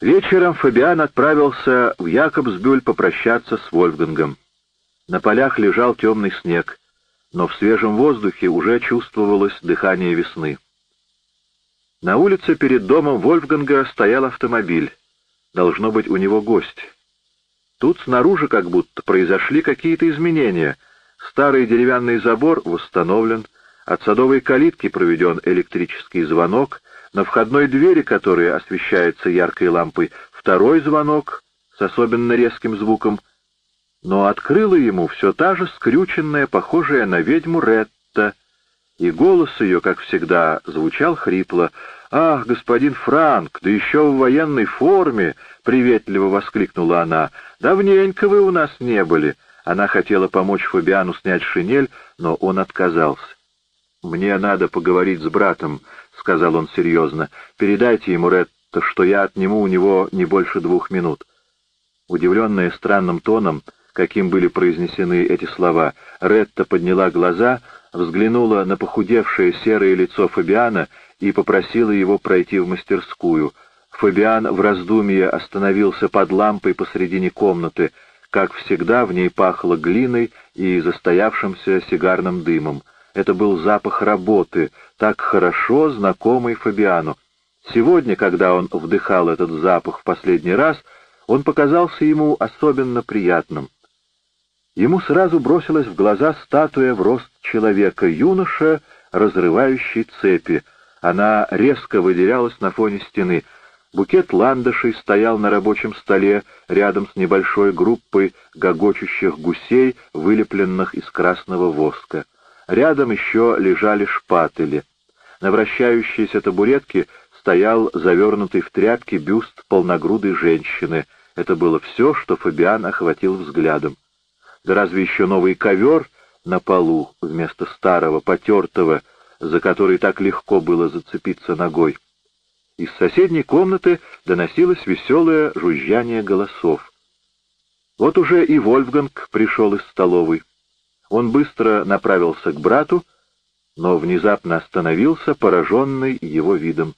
Вечером Фабиан отправился в Якобсбюль попрощаться с Вольфгангом. На полях лежал темный снег, но в свежем воздухе уже чувствовалось дыхание весны. На улице перед домом Вольфганга стоял автомобиль. Должно быть, у него гость. Тут снаружи как будто произошли какие-то изменения. Старый деревянный забор восстановлен, от садовой калитки проведен электрический звонок, на входной двери, которая освещается яркой лампой, второй звонок с особенно резким звуком, но открыла ему все та же скрюченная, похожая на ведьму Ретта, и голос ее, как всегда, звучал хрипло. «Ах, господин Франк, да еще в военной форме!» — приветливо воскликнула она. «Давненько вы у нас не были!» Она хотела помочь Фабиану снять шинель, но он отказался. «Мне надо поговорить с братом», — сказал он серьезно. «Передайте ему, Ретта, что я отниму у него не больше двух минут». Удивленная странным тоном, каким были произнесены эти слова, Ретта подняла глаза, взглянула на похудевшее серое лицо Фабиана и попросила его пройти в мастерскую. Фабиан в раздумье остановился под лампой посредине комнаты. Как всегда, в ней пахло глиной и застоявшимся сигарным дымом. Это был запах работы, так хорошо знакомый Фабиану. Сегодня, когда он вдыхал этот запах в последний раз, он показался ему особенно приятным. Ему сразу бросилась в глаза статуя в рост человека, юноша, разрывающий цепи. Она резко выделялась на фоне стены. Букет ландышей стоял на рабочем столе рядом с небольшой группой гогочущих гусей, вылепленных из красного воска. Рядом еще лежали шпатели. На вращающейся табуретке стоял завернутый в тряпки бюст полногрудой женщины. Это было все, что Фабиан охватил взглядом. Да разве еще новый ковер на полу вместо старого, потертого, за который так легко было зацепиться ногой. Из соседней комнаты доносилось веселое жужжание голосов. Вот уже и Вольфганг пришел из столовой. Он быстро направился к брату, но внезапно остановился, пораженный его видом.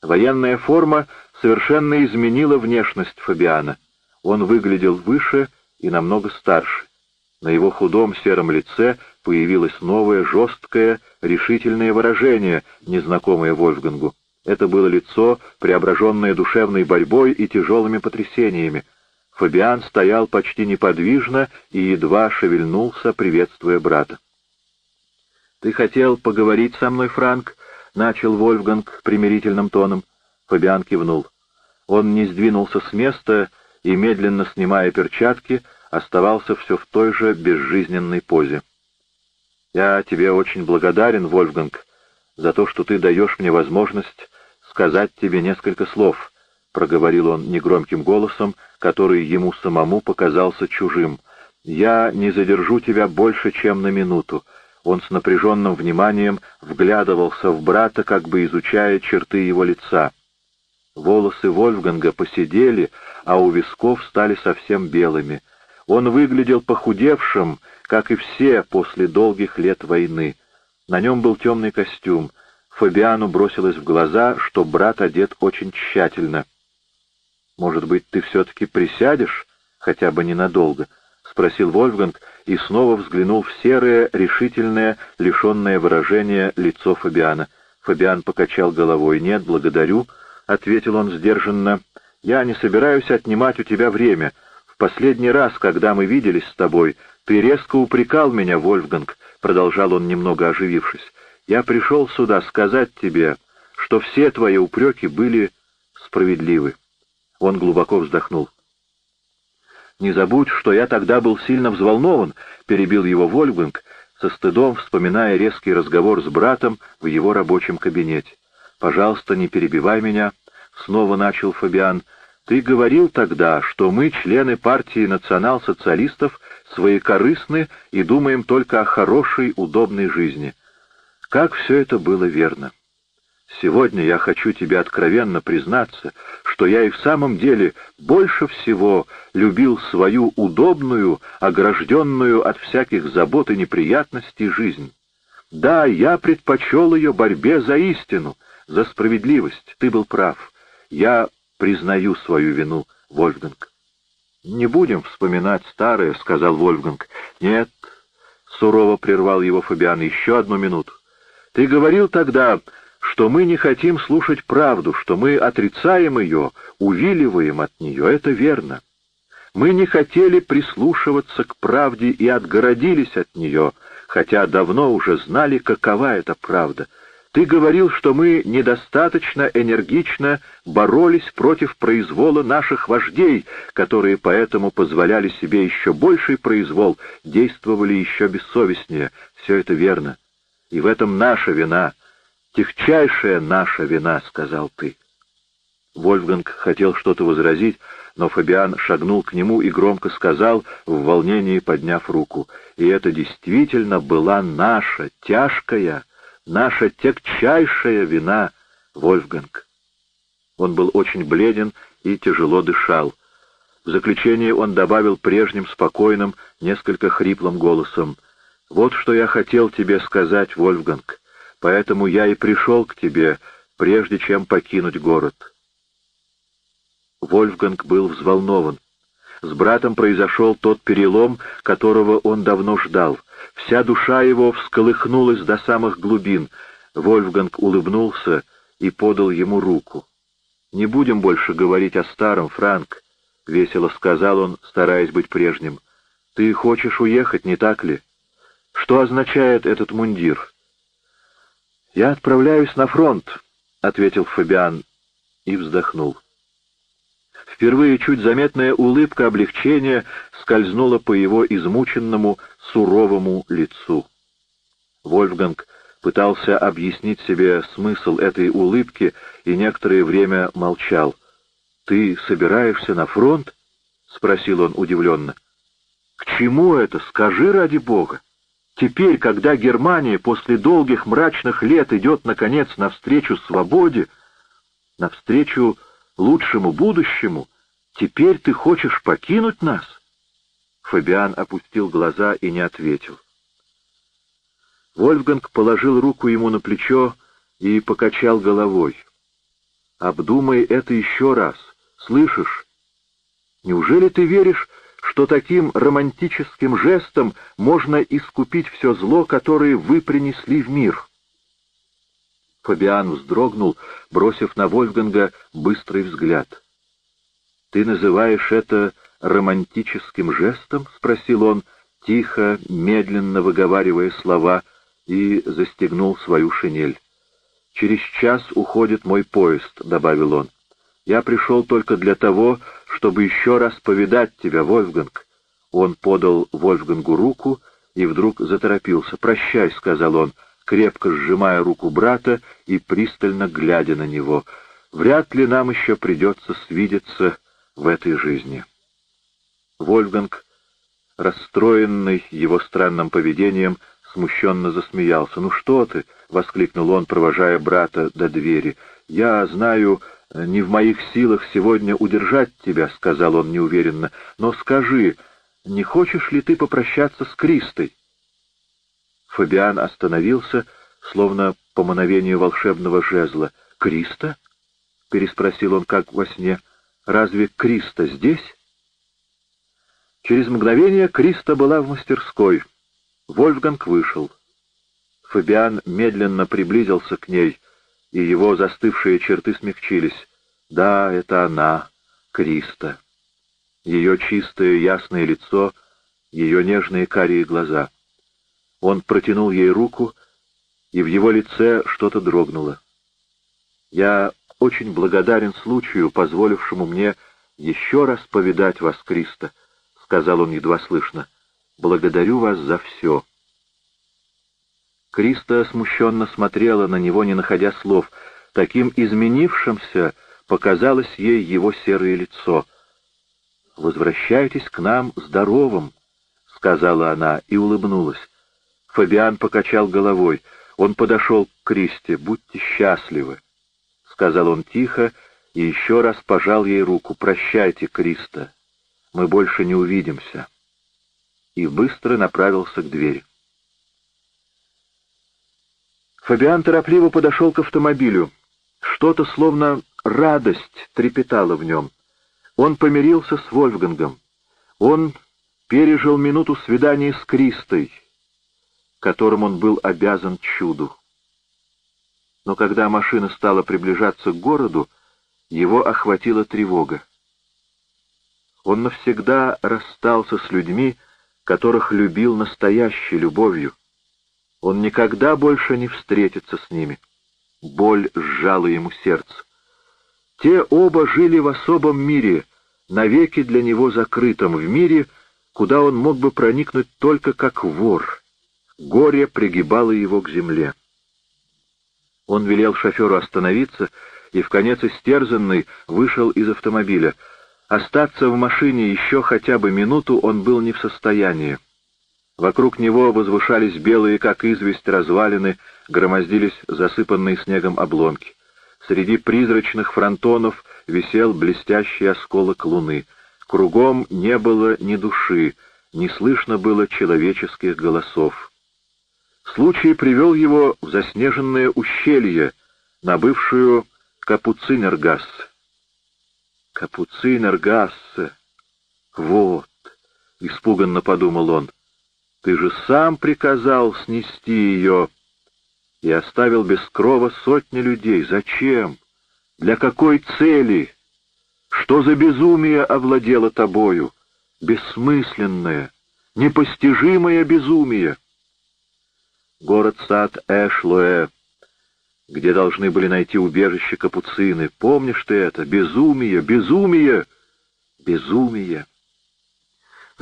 Военная форма совершенно изменила внешность Фабиана. Он выглядел выше и намного старше. На его худом сером лице появилось новое, жесткое, решительное выражение, незнакомое Вольфгангу. Это было лицо, преображенное душевной борьбой и тяжелыми потрясениями. Фабиан стоял почти неподвижно и едва шевельнулся, приветствуя брата. «Ты хотел поговорить со мной, Франк?» — начал Вольфганг примирительным тоном. Фабиан кивнул. Он не сдвинулся с места и, медленно снимая перчатки, оставался все в той же безжизненной позе. «Я тебе очень благодарен, Вольфганг, за то, что ты даешь мне возможность сказать тебе несколько слов», — проговорил он негромким голосом, который ему самому показался чужим. «Я не задержу тебя больше, чем на минуту». Он с напряженным вниманием вглядывался в брата, как бы изучая черты его лица. Волосы Вольфганга посидели, а у висков стали совсем белыми. Он выглядел похудевшим, как и все после долгих лет войны. На нем был темный костюм. Фабиану бросилось в глаза, что брат одет очень тщательно. «Может быть, ты все-таки присядешь, хотя бы ненадолго?» — спросил Вольфганг и снова взглянул в серое, решительное, лишенное выражения лицо Фабиана. Фабиан покачал головой. «Нет, благодарю», — ответил он сдержанно. «Я не собираюсь отнимать у тебя время. В последний раз, когда мы виделись с тобой, ты резко упрекал меня, Вольфганг», — продолжал он, немного оживившись. «Я пришел сюда сказать тебе, что все твои упреки были справедливы». Он глубоко вздохнул. «Не забудь, что я тогда был сильно взволнован», — перебил его Вольфганг, со стыдом вспоминая резкий разговор с братом в его рабочем кабинете. «Пожалуйста, не перебивай меня», — снова начал Фабиан. «Ты говорил тогда, что мы, члены партии национал-социалистов, своекорыстны и думаем только о хорошей, удобной жизни. Как все это было верно!» Сегодня я хочу тебе откровенно признаться, что я и в самом деле больше всего любил свою удобную, огражденную от всяких забот и неприятностей жизнь. Да, я предпочел ее борьбе за истину, за справедливость. Ты был прав. Я признаю свою вину, Вольфганг. «Не будем вспоминать старое», — сказал Вольфганг. «Нет», — сурово прервал его Фабиан, — «еще одну минуту. Ты говорил тогда, что мы не хотим слушать правду, что мы отрицаем ее, увиливаем от нее. Это верно. Мы не хотели прислушиваться к правде и отгородились от нее, хотя давно уже знали, какова эта правда — ты говорил, что мы недостаточно энергично боролись против произвола наших вождей, которые поэтому позволяли себе еще больший произвол, действовали еще бессовестнее. Все это верно. И в этом наша вина, техчайшая наша вина, — сказал ты. Вольфганг хотел что-то возразить, но Фабиан шагнул к нему и громко сказал, в волнении подняв руку, «И это действительно была наша, тяжкая, наша тягчайшая вина, Вольфганг. Он был очень бледен и тяжело дышал. В заключение он добавил прежним спокойным, несколько хриплым голосом. «Вот что я хотел тебе сказать, Вольфганг, поэтому я и пришел к тебе, прежде чем покинуть город». Вольфганг был взволнован. С братом произошел тот перелом, которого он давно ждал — Вся душа его всколыхнулась до самых глубин. Вольфганг улыбнулся и подал ему руку. «Не будем больше говорить о старом, Франк», — весело сказал он, стараясь быть прежним. «Ты хочешь уехать, не так ли? Что означает этот мундир?» «Я отправляюсь на фронт», — ответил Фабиан и вздохнул. Впервые чуть заметная улыбка облегчения скользнула по его измученному, суровому лицу. Вольфганг пытался объяснить себе смысл этой улыбки и некоторое время молчал. «Ты собираешься на фронт?» — спросил он удивленно. «К чему это? Скажи ради Бога. Теперь, когда Германия после долгих мрачных лет идет, наконец, навстречу свободе, навстречу лучшему будущему, теперь ты хочешь покинуть нас?» Фабиан опустил глаза и не ответил. Вольфганг положил руку ему на плечо и покачал головой. «Обдумай это еще раз. Слышишь? Неужели ты веришь, что таким романтическим жестом можно искупить все зло, которое вы принесли в мир?» Фабиан вздрогнул, бросив на Вольфганга быстрый взгляд. «Ты называешь это романтическим жестом?» — спросил он, тихо, медленно выговаривая слова, и застегнул свою шинель. «Через час уходит мой поезд», — добавил он. «Я пришел только для того, чтобы еще раз повидать тебя, Вольфганг». Он подал Вольфгангу руку и вдруг заторопился. «Прощай», — сказал он, — крепко сжимая руку брата и пристально глядя на него. «Вряд ли нам еще придется свидеться в этой жизни». Вольфганг, расстроенный его странным поведением, смущенно засмеялся. «Ну что ты?» — воскликнул он, провожая брата до двери. «Я знаю, не в моих силах сегодня удержать тебя», — сказал он неуверенно. «Но скажи, не хочешь ли ты попрощаться с Кристой?» Фабиан остановился, словно по мановению волшебного жезла. «Криста?» — переспросил он как во сне. «Разве Криста здесь?» Через мгновение Криста была в мастерской. Вольфганг вышел. Фабиан медленно приблизился к ней, и его застывшие черты смягчились. Да, это она, Криста. Ее чистое ясное лицо, ее нежные карие глаза — он протянул ей руку, и в его лице что-то дрогнуло. «Я очень благодарен случаю, позволившему мне еще раз повидать вас, Криста», — сказал он едва слышно. «Благодарю вас за все». Криста смущенно смотрела на него, не находя слов. Таким изменившимся показалось ей его серое лицо. «Возвращайтесь к нам здоровым», — сказала она и улыбнулась. Фабиан покачал головой. Он подошел к Кристе. «Будьте счастливы», — сказал он тихо и еще раз пожал ей руку. «Прощайте, Криста, мы больше не увидимся». И быстро направился к двери. Фабиан торопливо подошел к автомобилю. Что-то словно радость трепетала в нем. Он помирился с Вольфгангом. Он пережил минуту свидания с Кристой, которым он был обязан чуду. Но когда машина стала приближаться к городу, его охватила тревога. Он навсегда расстался с людьми, которых любил настоящей любовью. Он никогда больше не встретится с ними. Боль сжала ему сердце. Те оба жили в особом мире, навеки для него закрытом, в мире, куда он мог бы проникнуть только как вор. Горе пригибало его к земле. Он велел шоферу остановиться и, в конец истерзанный, вышел из автомобиля. Остаться в машине еще хотя бы минуту он был не в состоянии. Вокруг него возвышались белые, как известь, развалины, громоздились засыпанные снегом обломки. Среди призрачных фронтонов висел блестящий осколок луны. Кругом не было ни души, не слышно было человеческих голосов. Случай привел его в заснеженное ущелье, на бывшую Капуцинергассе. Капуцинергассе! Вот! — испуганно подумал он. Ты же сам приказал снести ее и оставил без крова сотни людей. Зачем? Для какой цели? Что за безумие овладело тобою? Бессмысленное, непостижимое безумие. Город-сад Эшлуэ, где должны были найти убежище капуцины. Помнишь ты это? Безумие, безумие, безумие.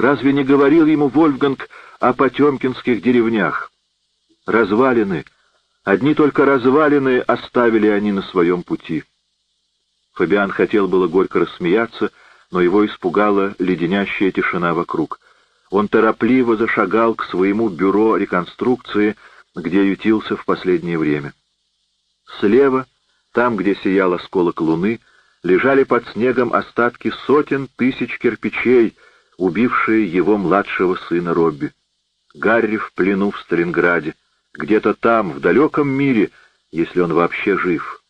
Разве не говорил ему Вольфганг о потемкинских деревнях? Развалины, одни только развалины оставили они на своем пути. Фабиан хотел было горько рассмеяться, но его испугала леденящая тишина вокруг. Он торопливо зашагал к своему бюро реконструкции, где ютился в последнее время. Слева, там, где сиял осколок луны, лежали под снегом остатки сотен тысяч кирпичей, убившие его младшего сына Робби. Гарри в плену в Сталинграде, где-то там, в далеком мире, если он вообще жив.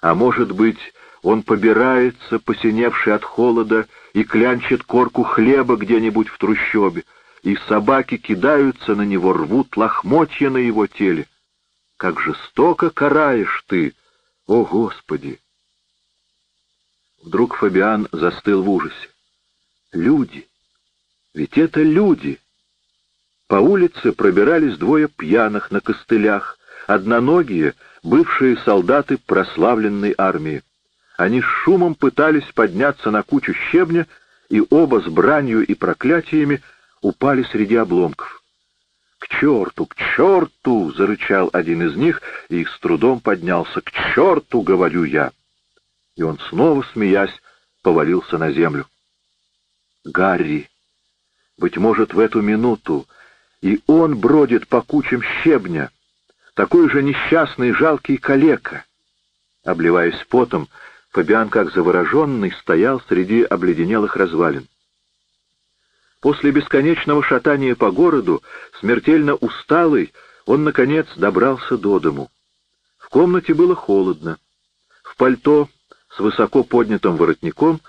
А может быть, он побирается, посиневший от холода, и клянчит корку хлеба где-нибудь в трущобе, и собаки кидаются на него, рвут лохмотья на его теле. Как жестоко караешь ты, о Господи! Вдруг Фабиан застыл в ужасе. Люди! Ведь это люди! По улице пробирались двое пьяных на костылях, одноногие, бывшие солдаты прославленной армии. Они с шумом пытались подняться на кучу щебня, и оба с бранью и проклятиями упали среди обломков. «К черту, к черту!» — зарычал один из них и с трудом поднялся. «К черту!» — говорю я. И он снова, смеясь, повалился на землю. Гарри! Быть может, в эту минуту и он бродит по кучам щебня, такой же несчастный жалкий калека. Обливаясь потом, Фабиан, как завороженный, стоял среди обледенелых развалин. После бесконечного шатания по городу, смертельно усталый, он, наконец, добрался до дому. В комнате было холодно. В пальто с высоко поднятым воротником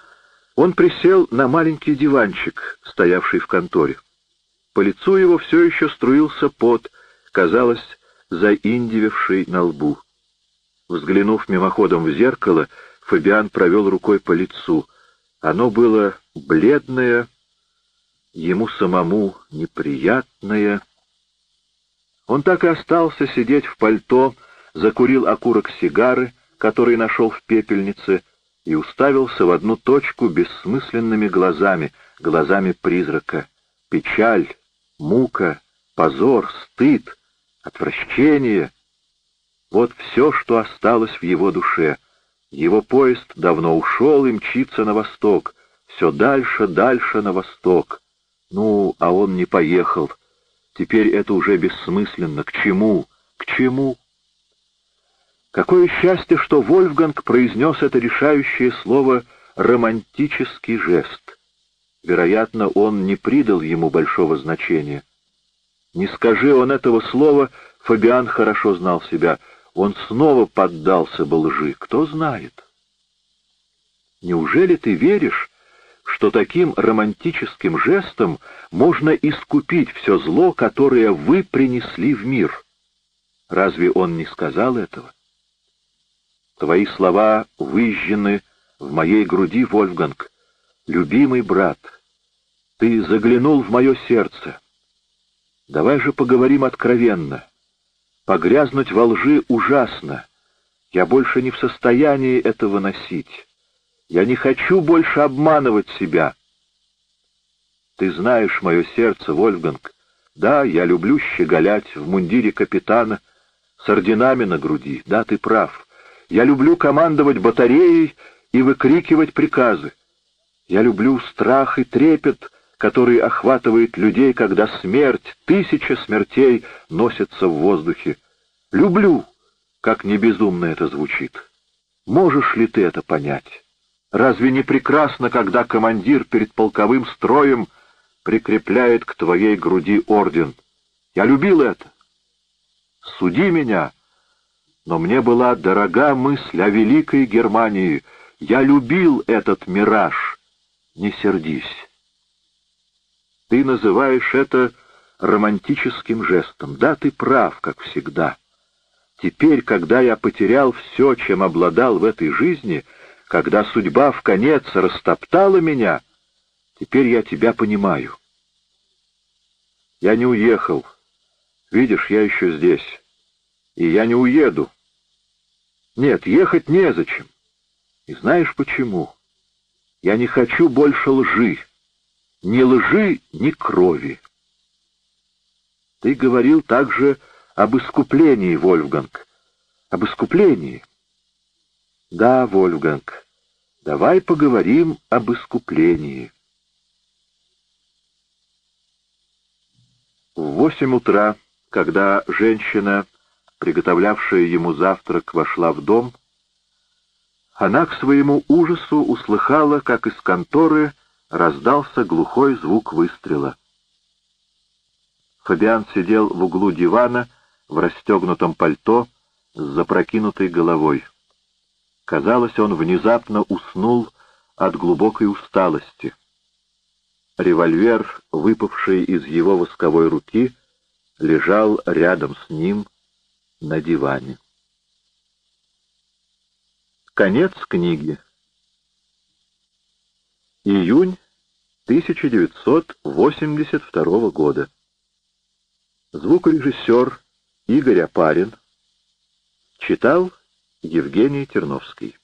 он присел на маленький диванчик, стоявший в конторе. По лицу его все еще струился пот, казалось, заиндививший на лбу. Взглянув мимоходом в зеркало, Фабиан провел рукой по лицу. Оно было бледное, ему самому неприятное. Он так и остался сидеть в пальто, закурил окурок сигары, который нашел в пепельнице, и уставился в одну точку бессмысленными глазами, глазами призрака. Печаль, мука, позор, стыд, отвращение — вот все, что осталось в его душе. Его поезд давно ушел и мчится на восток, все дальше, дальше на восток. Ну, а он не поехал. Теперь это уже бессмысленно. К чему? К чему? Какое счастье, что Вольфганг произнес это решающее слово «романтический жест». Вероятно, он не придал ему большого значения. Не скажи он этого слова, Фабиан хорошо знал себя. Он снова поддался бы лжи, кто знает. Неужели ты веришь, что таким романтическим жестом можно искупить все зло, которое вы принесли в мир? Разве он не сказал этого? Твои слова выжжены в моей груди, Вольфганг. Любимый брат, ты заглянул в мое сердце. Давай же поговорим откровенно. Погрязнуть во лжи ужасно. Я больше не в состоянии этого носить. Я не хочу больше обманывать себя. Ты знаешь мое сердце, Вольфганг. Да, я люблю щеголять в мундире капитана с орденами на груди. Да, ты прав. Я люблю командовать батареей и выкрикивать приказы. Я люблю страх и трепет, который охватывает людей, когда смерть, тысяча смертей носится в воздухе. Люблю, как не безумно это звучит. Можешь ли ты это понять? Разве не прекрасно, когда командир перед полковым строем прикрепляет к твоей груди орден? Я любил это. Суди меня, но мне была дорога мысль о великой Германии. Я любил этот мираж. Не сердись. Ты называешь это романтическим жестом. Да, ты прав, как всегда. Теперь, когда я потерял все, чем обладал в этой жизни, — когда судьба в конец растоптала меня, теперь я тебя понимаю. Я не уехал. Видишь, я еще здесь. И я не уеду. Нет, ехать незачем. И знаешь почему? Я не хочу больше лжи. Ни лжи, ни крови. Ты говорил также об искуплении, Вольфганг. Об искуплении. Да, Вольфганг, давай поговорим об искуплении. В восемь утра, когда женщина, приготовлявшая ему завтрак, вошла в дом, она к своему ужасу услыхала, как из конторы раздался глухой звук выстрела. Фабиан сидел в углу дивана в расстегнутом пальто с запрокинутой головой. Казалось, он внезапно уснул от глубокой усталости. Револьвер, выпавший из его восковой руки, лежал рядом с ним на диване. Конец книги. Июнь 1982 года. Звукорежиссер Игорь Апарин читал Евгений Терновский